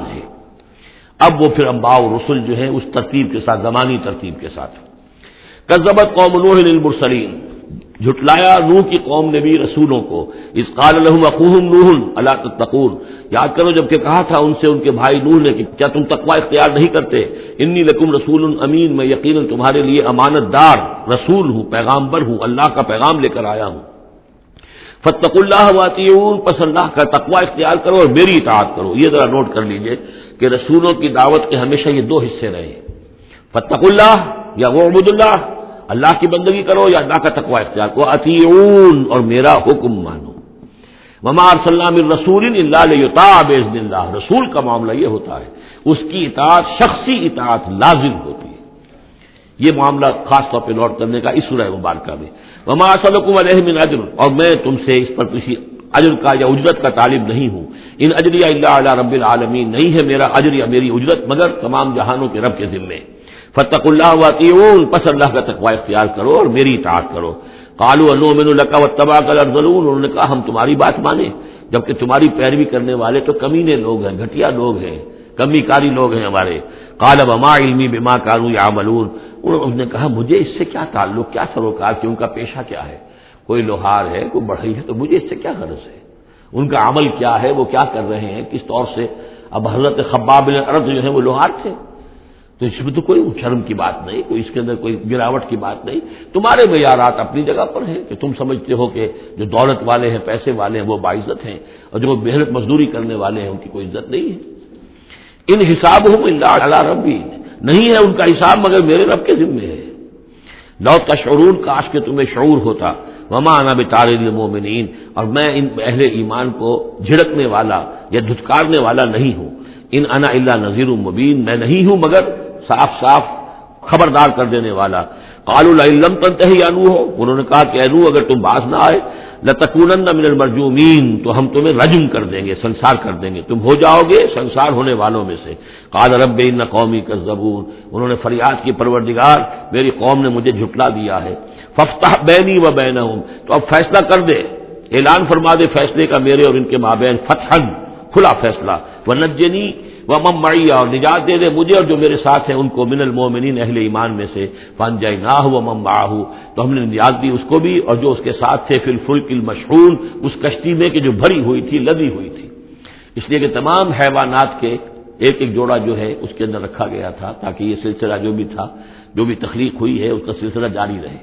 ہے۔ اب وہ پھر امبا رسول جو ہے اس ترتیب کے ساتھ، زمانی ترتیب کے ساتھ۔ کزبت قوم نوح المرسلین جھٹلایا نوح کی قوم نے بھی رسولوں کو۔ اس قال الحم اقوہم نوح اللہ تقور یاد کرو جبکہ کہا تھا ان سے ان کے بھائی نوح نے کہ کیا تم تقوا اختیار نہیں کرتے؟ انی لکم رسول امین، میں یقیناً تمہارے لیے امانت دار رسول ہوں، پیغامبر ہوں، اللہ کا پیغام لے کر آیا ہوں۔ فتق اللہ واتی پس اللہ کا تقوا اختیار کرو اور میری اطاعت کرو۔ یہ ذرا نوٹ کر لیجیے کہ رسولوں کی دعوت کے ہمیشہ یہ دو حصے رہے۔ فتق اللہ یا وہ عبد اللہ اللہ کی بندگی کرو یا اللہ کا تقوا اختیار کرو۔ اطیعون اور میرا حکم مانو۔ ممار صلی رسول اللہ۔ رسول کا معاملہ یہ ہوتا ہے، اس کی اطاعت، شخصی اطاعت لازم یہ معاملہ خاص طور پہ نوٹ کرنے کا اس سورہ مبارکہ میں۔ وما صدقم علیہ اجر اور میں تم سے اس پر کسی اجر کا یا اجرت کا طالب نہیں ہوں۔ ان اجریا اللہ علیہ رب العالمین نہیں ہے میرا اجر یا میری اجرت مگر تمام جہانوں کے رب کے ذمے۔ فتق اللہ واطیون پس اللہ کا تقوا اختیار کرو اور میری اطاعت کرو۔ کالو المن القا و تباہ کل انہوں نے کہا، ہم تمہاری بات مانیں، جبکہ تمہاری پیروی کرنے والے تو کمینے لوگ ہیں، گھٹیا لوگ ہیں۔ کمی کاری لوگ ہیں ہمارے۔ کالب اما علمی بما کارو یا ملون انہوں نے کہا، مجھے اس سے کیا تعلق، کیا سروکار کہ ان کا پیشہ کیا ہے؟ کوئی لوہار ہے، کوئی بڑھئی ہے، تو مجھے اس سے کیا غرض ہے؟ ان کا عمل کیا ہے، وہ کیا کر رہے ہیں؟ کس طور سے؟ اب حضرت خباب عرب جو ہے وہ لوہار تھے۔ تو اس میں تو کوئی شرم کی بات نہیں، کوئی اس کے اندر کوئی گراوٹ کی بات نہیں۔ تمہارے معیارات اپنی جگہ پر ہیں کہ تم سمجھتے ہو کہ جو دولت والے ہیں، پیسے والے ہیں، وہ باعزت ہیں، اور جو محنت مزدوری کرنے والے ہیں، ان کی کوئی عزت نہیں ہے۔ ان حساب ہوں اللہ ربی. نہیں ہے ان کا حساب مگر میرے رب کے ذمے ہے. لو تشعرون، کاش کے تمہیں شعور ہوتا. وما انا بتار المومنین اور میں ان اہل ایمان کو جھڑکنے والا یا دھتکارنے والا نہیں ہوں. ان انا اللہ نذیر المبین میں نہیں ہوں مگر صاف صاف خبردار کر دینے والا. قال العلم تنتہی انو ہو انہوں نے کہا کہ انو اگر تم باز نہ آئے لتکون من المرجومین، تو ہم تمہیں رجم کر دیں گے، سنسار کر دیں گے۔ تم ہو جاؤ گے سنسار ہونے والوں میں سے۔ قال رب ان قومی کا زبور انہوں نے فریاد کی، پروردگار، میری قوم نے مجھے جھٹلا دیا ہے۔ ففتح بینی و بین تو اب فیصلہ کر دے۔ اعلان فرما دے فیصلے کا میرے اور ان کے مابین۔ فتحن کھلا فیصلہ۔ وہ وہ ممیا اور نجات دے دے مجھے اور جو میرے ساتھ ہیں، ان کو من المومنین اہل ایمان میں سے۔ فن جائے نہ ہو مم تو ہم نے نجات دی اس کو بھی، اور جو اس کے ساتھ تھے فل فل مشہور اس کشتی میں کہ جو بھری ہوئی تھی، لدی ہوئی تھی۔ اس لیے کہ تمام حیوانات کے ایک ایک جوڑا جو ہے، اس کے اندر رکھا گیا تھا، تاکہ یہ سلسلہ جو بھی تھا، جو بھی تخلیق ہوئی ہے، اس کا سلسلہ جاری رہے۔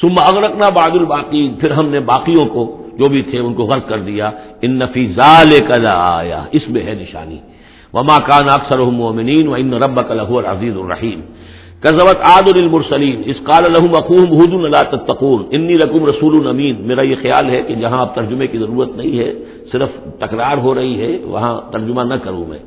سما اگرکنا باد الباقی پھر ہم نے باقیوں کو جو بھی تھے، ان کو غرق کر دیا۔ ان نفیزا لے کر آیا اس میں ہے نشانی۔ وما کان اکثر مومنین و ان رب کلح عزیز الرحیم کزوت عاد المرسلیم اس قال الحم اقوم حد اللہ تقور انی رقم رسول امین میرا یہ خیال ہے کہ جہاں اب ترجمے کی ضرورت نہیں ہے، صرف تکرار ہو رہی ہے، وہاں ترجمہ نہ کروں میں.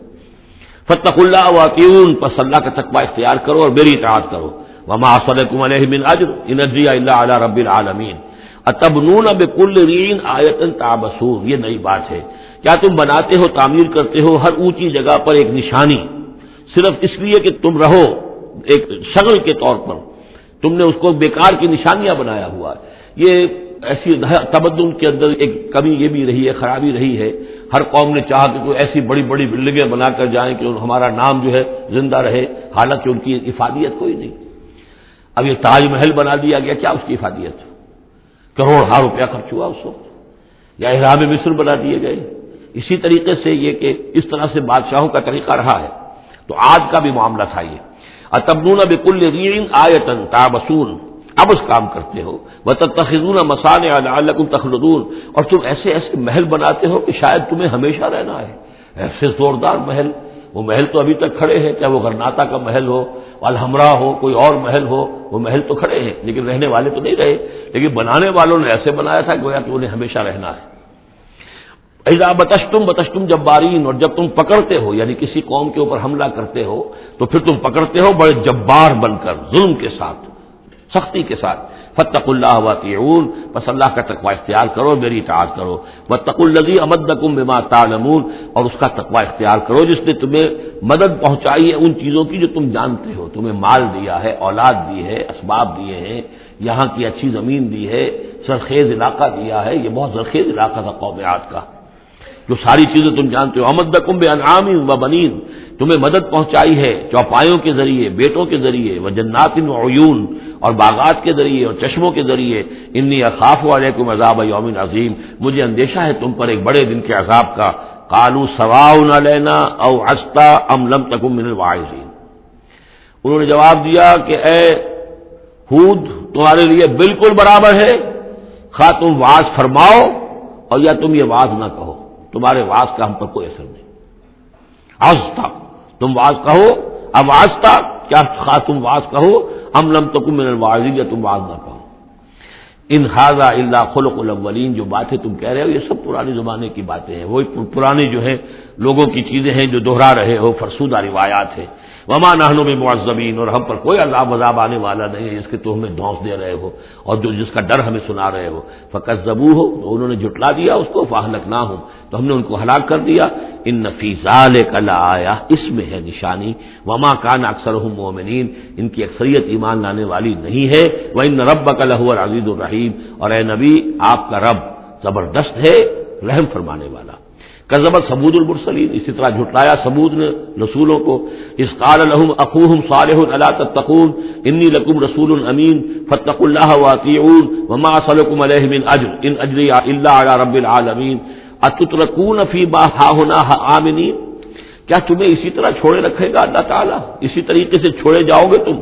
فتق اللہ واقعون پس اللہ کا تقبہ اختیار کرو اور میری اطاعت کرو. وما صلیکم علیہ من اجر. ان اجری اللہ علی رب العالمین. اتبنون بکل رین آیتن تابسون، یہ نئی بات ہے۔ کیا تم بناتے ہو، تعمیر کرتے ہو ہر اونچی جگہ پر ایک نشانی؟ صرف اس لیے کہ تم رہو ایک شغل کے طور پر۔ تم نے اس کو بیکار کی نشانیاں بنایا ہوا۔ ہے یہ ایسی تبدل کے اندر ایک کمی یہ بھی رہی ہے، خرابی رہی ہے۔ ہر قوم نے چاہا کہ کوئی ایسی بڑی بڑی بلڈنگیں بنا کر جائیں کہ ہمارا نام جو ہے زندہ رہے، حالانکہ ان کی افادیت کوئی نہیں۔ اب یہ تاج محل بنا دیا گیا، کیا اس کی افادیت؟ کروڑ ہار روپیہ خرچ ہوا اس وقت۔ یا احرام مصر بنا دیے گئے۔ اسی طریقے سے یہ کہ اس طرح سے بادشاہوں کا طریقہ رہا ہے۔ تو آج کا بھی معاملہ تھا یہ۔ اتبنون بکل ریئن آیتن تابسون۔ اب اس کام کرتے ہو۔ وہ تخذون مسان تخلدون۔ اور تم ایسے ایسے محل بناتے ہو کہ شاید تمہیں ہمیشہ رہنا ہے۔ ایسے زوردار محل۔ وہ محل تو ابھی تک کھڑے ہیں، چاہے وہ غرناتا کا محل ہو الحمرا ہو، کوئی اور محل ہو، وہ محل تو کھڑے ہیں، لیکن رہنے والے تو نہیں رہے۔ لیکن بنانے والوں نے ایسے بنایا تھا، گویا کہ انہیں ہمیشہ رہنا ہے۔ ایزا بتشتم بتشتم جب بارین اور جب تم پکڑتے ہو یعنی کسی قوم کے اوپر حملہ کرتے ہو، تو پھر تم پکڑتے ہو، بڑے جبار بن کر، ظلم کے ساتھ۔ سختی کے ساتھ۔ فتق اللہ واطعون۔ بس اللہ کا تقوا اختیار کرو، میری اطاعت کرو۔ و الزی امدکم بما تعلمون۔ اور اس کا تقوا اختیار کرو، جس نے تمہیں مدد پہنچائی ہے ان چیزوں کی جو تم جانتے ہو۔ تمہیں مال دیا ہے، اولاد دی ہے، اسباب دیے ہیں، یہاں کی اچھی زمین دی ہے، سرخیز علاقہ دیا ہے۔ یہ بہت زرخیز علاقہ تھا قومیات کا۔ جو ساری چیزیں تم جانتے ہو۔ امد بے انعام و بنین تمہیں مدد پہنچائی ہے چوپایوں کے ذریعے، بیٹوں کے ذریعے۔ و جنات و عیون اور باغات کے ذریعے اور چشموں کے ذریعے انی اخاف علیکم عذاب یوم عظیم۔ مجھے اندیشہ ہے تم پر ایک بڑے دن کے عذاب کا۔ کالو سواؤ نہ لینا او ہستا ام لم تکم من الواعظین۔ انہوں نے جواب دیا کہ اے ہود، تمہارے لیے بالکل برابر ہے۔ خواہ تم واز فرماؤ اور یا تم یہ واز نہ کہو۔ تمہارے واز کا ہم پر کوئی اثر نہیں۔ آستا تم واز کہو۔ اب آستا کیا خاص تم واز کہو؟ ہم لم تو من الواضی یا تم واز نہ کہو۔ ان خاضہ اللہ خلق الاولین، جو باتیں تم کہہ رہے ہو، یہ سب پرانے زمانے کی باتیں ہیں۔ وہی پرانے جو ہیں، لوگوں کی چیزیں ہیں جو دہرا رہے ہو، فرسودہ روایات ہیں۔ وما نہنوں میں معذبین اور ہم پر کوئی عذاب وذاب آنے والا نہیں ہے جس کے تو ہمیں دھونس دے رہے ہو اور جو جس کا ڈر ہمیں سنا رہے ہو۔ فقط زبو ہو تو انہوں نے جٹلا دیا اس کو فاہلک نہ ہو تو ہم نے ان کو ہلاک کر دیا۔ ان نفیزال کلا آیا اس میں ہے نشانی۔ وما کان اکثر مومنین ان کی اکثریت ایمان لانے والی نہیں ہے۔ وہ ان رب کا لہو عزیز الرحیم اور اے نبی، آپ کا رب زبردست ہے، رحم فرمانے والا۔ کزبر سبود المرسلین۔ اسی طرح جھٹلایا سبود نے رسولوں کو۔ اس قال الحم اقوہم صالح اللہ تقون انی لکم رسول امین فتق اللہ واطیعون وما صلکم علیہ من اجر ان اجری الا علی رب العالمین۔ اتترکون فی ما ہاہنا آمنین۔ کیا تمہیں اسی طرح چھوڑے رکھے گا اللہ تعالیٰ؟ اسی طریقے سے چھوڑے جاؤ گے تم۔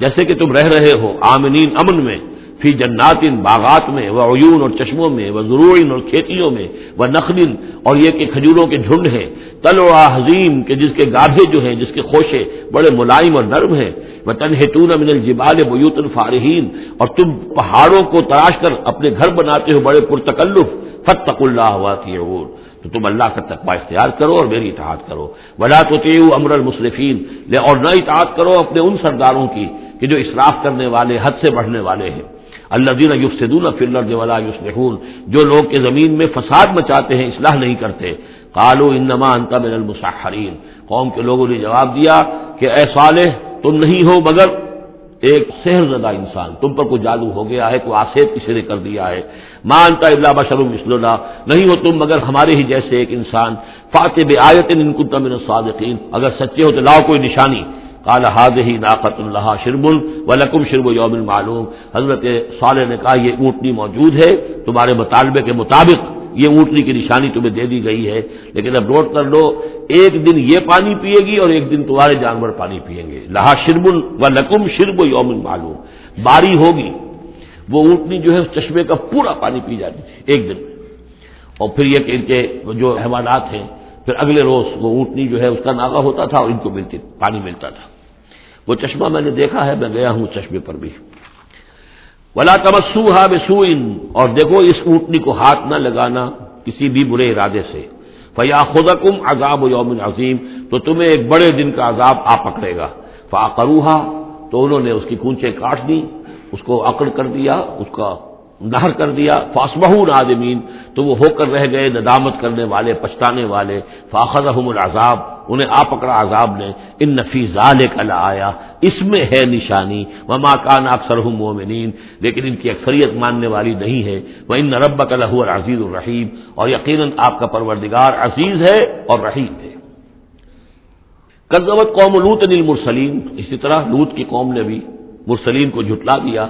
جیسے کہ تم رہ رہے ہو آمنین امن میں۔ فی جنات باغات میں وہ عیون اور چشموں میں وہ ضرورین اور کھیتیوں میں وہ نخل اور یہ کہ کھجوروں کے جھنڈ ہیں۔ تل و حضیم کے جس کے گاڑھے جو ہیں، جس کے خوشے بڑے ملائم اور نرم ہیں۔ وہ تنہتون من الجبال بیوت الفارحین اور تم پہاڑوں کو تراش کر اپنے گھر بناتے ہو بڑے پرتکلف۔ فتق اللہ ہوا تو تم اللہ کا تقبہ اختیار کرو اور میری اطاعت کرو۔ ولا تو امر المصرفین اور نہ اطاعت کرو اپنے ان سرداروں کی کہ جو اسراف کرنے والے، حد سے بڑھنے والے ہیں۔ اللہ دین یوسدون فلر ولا جو لوگ کے زمین میں فساد مچاتے ہیں، اصلاح نہیں کرتے۔ کالو انما انتا من المسحرین۔ قوم کے لوگوں نے جواب دیا کہ اے صالح، تم نہیں ہو مگر ایک سحر زدہ انسان، تم پر کوئی جادو ہو گیا ہے، کوئی آسیب کسی نے کر دیا ہے۔ مانتا اللہ بشر مسل اللہ نہیں ہو تم مگر ہمارے ہی جیسے ایک انسان۔ فاتح آیت ان کن من الصادقین۔ اگر سچے ہو تو لاؤ کوئی نشانی۔ کالا ہاد ہی ناقت اللہ شرب و شرب یوم معلوم حضرت صالح نے کہا یہ اونٹنی موجود ہے تمہارے مطالبے کے مطابق یہ اونٹنی کی نشانی تمہیں دے دی گئی ہے لیکن اب نوٹ کر لو، ایک دن یہ پانی پیے گی اور ایک دن تمہارے جانور پانی پیئیں گے۔ لہا شربن و لکم شرب یوم معلوم۔ باری ہوگی۔ وہ اونٹنی جو ہے، اس چشمے کا پورا پانی پی جاتی تھی، ایک دن۔ اور پھر یہ کہ ان کے جو حیوانات ہیں پھر اگلے روز وہ اونٹنی جو ہے اس کا ناغا ہوتا تھا اور ان کو ملتی پانی ملتا تھا۔ وہ چشمہ میں نے دیکھا ہے، میں گیا ہوں چشمے پر بھی۔ ولا تمسو ہا اور دیکھو اس اونٹنی کو ہاتھ نہ لگانا کسی بھی برے ارادے سے۔ فیا خدا کم عذاب یوم عظیم تو تمہیں ایک بڑے دن کا عذاب آ پکڑے گا۔ فا تو انہوں نے اس کی کونچے کاٹ دی اس کو اکڑ کر دیا، اس کا نہر کر دیا فاسبہ نادمین تو وہ ہو کر رہ گئے، ندامت کرنے والے، پچھتانے والے فاخذ العذاب، انہیں آ پکڑا، عذاب نے ان نفیز کل آیا اس میں ہے نشانی۔ وہ ماں کان اکثر مومنین، لیکن ان کی اکثریت ماننے والی نہیں ہے۔ وہ ان نرب کا لہو عزیز الرحیم اور یقیناً آپ کا پروردگار عزیز ہے اور رحیم ہے۔ قزوت قوم لوت نیل مرسلیم اسی طرح لوت کی قوم نے بھی مرسلیم کو جھٹلا دیا۔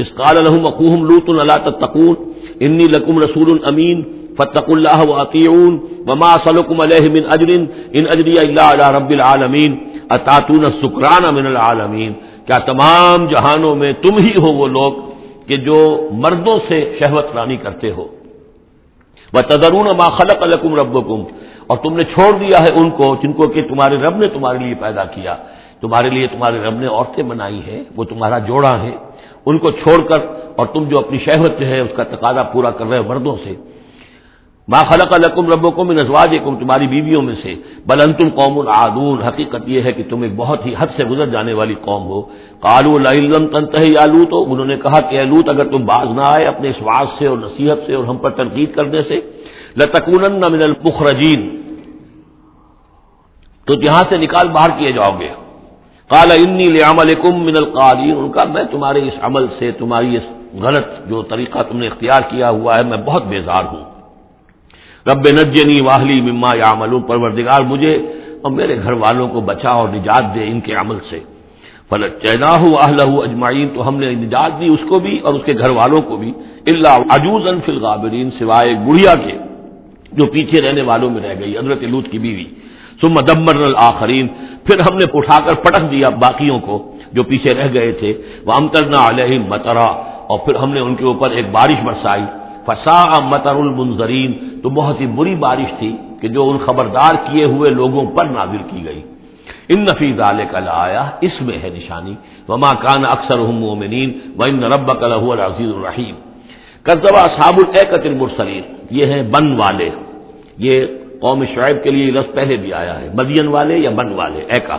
اس قال الحم اقوہم لوت اللہ تقون انی لکم رسول امین فتق اللہ واطیون وما سلکم علیہ من اجر ان اجری اللہ علی رب العالمین اتاتون سکران من العالمین کیا تمام جہانوں میں تم ہی ہو وہ لوگ کہ جو مردوں سے شہوت رانی کرتے ہو وہ تدرون ما خلق الکم ربکم اور تم نے چھوڑ دیا ہے ان کو جن کو کہ تمہارے رب نے تمہارے لیے پیدا کیا تمہارے لیے تمہارے رب نے عورتیں بنائی ہیں وہ تمہارا جوڑا ہے ان کو چھوڑ کر اور تم جو اپنی شہوت جو ہے اس کا تقاضا پورا کر رہے ہو مردوں سے۔ ما خلق الکم ربو کو نزواج تمہاری بیویوں میں سے۔ بلن تم قوم العادون حقیقت یہ ہے کہ تم ایک بہت ہی حد سے گزر جانے والی قوم ہو۔ کالو علم تنت آلو تو انہوں نے کہا کہ الوت اگر تم باز نہ آئے اپنے اس سے اور نصیحت سے اور ہم پر تنقید کرنے سے لتکون من المخرجین تو یہاں سے نکال باہر کیے جاؤ گے۔ کالا انی لمل من القالین ان کا میں تمہارے اس عمل سے، تمہاری اس غلط جو طریقہ تم نے اختیار کیا ہوا ہے، میں بہت بیزار ہوں۔ رب نجنی واہلی مما یا پروردگار مجھے اور میرے گھر والوں کو بچا اور نجات دے ان کے عمل سے۔ فلٹ چینا ہو اہل اجمائین تو ہم نے نجات دی اس کو بھی اور اس کے گھر والوں کو بھی۔ اللہ عجوز انفل غابرین سوائے گڑیا کے جو پیچھے رہنے والوں میں رہ گئی، حضرت لوت کی بیوی۔ سم مدمر الآخرین۔ پھر ہم نے اٹھا کر پٹک دیا باقیوں کو جو پیچھے رہ گئے تھے۔ وہ امترنا علیہ مترا اور پھر ہم نے ان کے اوپر ایک بارش برسائی۔ فسا متر المنظرین تو بہت ہی بری بارش تھی کہ جو ان خبردار کیے ہوئے لوگوں پر نازل کی گئی۔ ان نفیز علیہ کل آیا اس میں ہے نشانی۔ وما کان اکثر مومنین و ان رب کلح العزیز الرحیم کرزبا صاب القت المرسلین یہ ہیں بن والے۔ یہ قوم شعیب کے لیے لفظ پہلے بھی آیا ہے، مدین والے یا بن والے، ایکا۔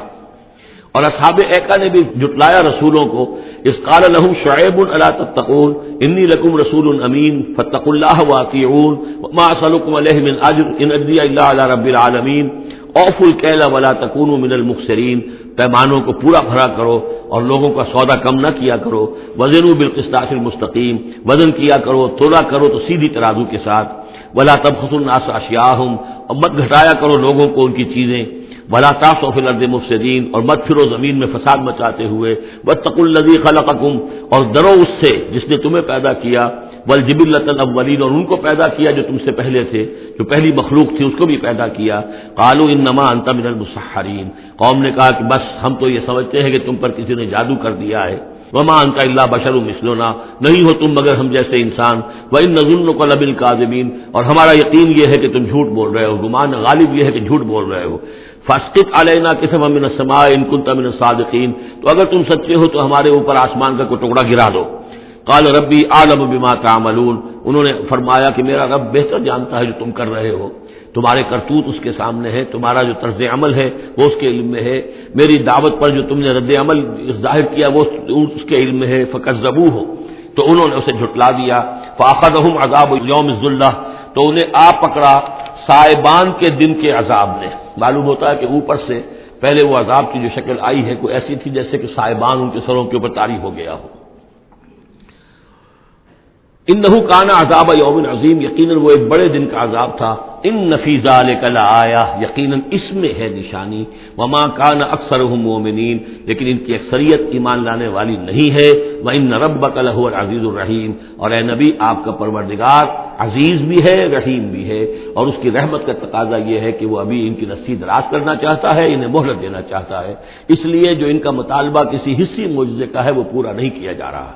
اور اصحاب ایکا نے بھی جٹلایا رسولوں کو اس قال لہم شعیب اللہ تتقون، انی لکم رسول امین فتق اللہ واطیعون ما اسلکم علیہ من اجر، ان ادی اللہ علی رب العالمین۔ اوف الکیل ولا تکون من المخسرین۔ پیمانوں کو پورا بھرا کرو اور لوگوں کا سودا کم نہ کیا کرو۔ وزن بالقسطاس المستقیم۔ وزن کیا کرو تولا کرو تو سیدھی ترازو کے ساتھ۔ ولا تبخسوا الناس اشیاءهم اور مت گھٹایا کرو لوگوں کو ان کی چیزیں۔ بلا تاث و فلرد مفسدین اور مت پھرو زمین میں فساد مچاتے ہوئے۔ بد تق الدی خلقکم اور درو اس سے جس نے تمہیں پیدا کیا۔ بل جب الاولین اور ان کو پیدا کیا جو تم سے پہلے تھے، جو پہلی مخلوق تھی، اس کو بھی پیدا کیا۔ قالو ان نما انت من المسحرین قوم نے کہا کہ بس ہم تو یہ سمجھتے ہیں کہ تم پر کسی نے جادو کر دیا ہے۔ وما انت اللہ بشر مسلونا نہیں ہو تم مگر ہم جیسے انسان وہ ان نظر کو لبل کاظمین اور ہمارا یقین یہ ہے کہ تم جھوٹ بول رہے ہو، گمان غالب یہ ہے کہ جھوٹ بول رہے ہو۔ فاسقط علینا کسم امن سما ان کن تمن صادقین تو اگر تم سچے ہو تو ہمارے اوپر آسمان کا کوئی ٹکڑا گرا دو۔ قال ربی عالم بما تعملون۔ انہوں نے فرمایا کہ میرا رب بہتر جانتا ہے جو تم کر رہے ہو۔ تمہارے کرتوت اس کے سامنے ہے، تمہارا جو طرز عمل ہے، وہ اس کے علم میں ہے۔ میری دعوت پر جو تم نے رد عمل ظاہر کیا، وہ اس کے علم میں ہے۔ فقط زبو ہو تو انہوں نے اسے جھٹلا دیا۔ فاخذ عذاب یوم تو انہیں آ پکڑا سائبان کے دن کے عذاب نے۔ معلوم ہوتا ہے کہ اوپر سے پہلے وہ عذاب کی جو شکل آئی ہے، کوئی ایسی تھی جیسے کہ سائبان ان کے سروں کے اوپر تاری ہو گیا ہو۔ ان نحو کانا عذاب یوم عظیم، یقیناً وہ ایک بڑے دن کا عذاب تھا۔ ان نفیزہ کلا آیا یقیناً اس میں ہے نشانی۔ وما کان اکثر مومنین، لیکن ان کی اکثریت ایمان لانے والی نہیں ہے۔ وہ ان رب بکلح عزیز الرحیم اور اے نبی، آپ کا پروردگار عزیز بھی ہے، رحیم بھی ہے۔ اور اس کی رحمت کا تقاضا یہ ہے کہ وہ ابھی ان کی رسی دراز کرنا چاہتا ہے، انہیں مہلت دینا چاہتا ہے۔ اس لیے جو ان کا مطالبہ کسی حصی معجزے کا ہے، وہ پورا نہیں کیا جا رہا۔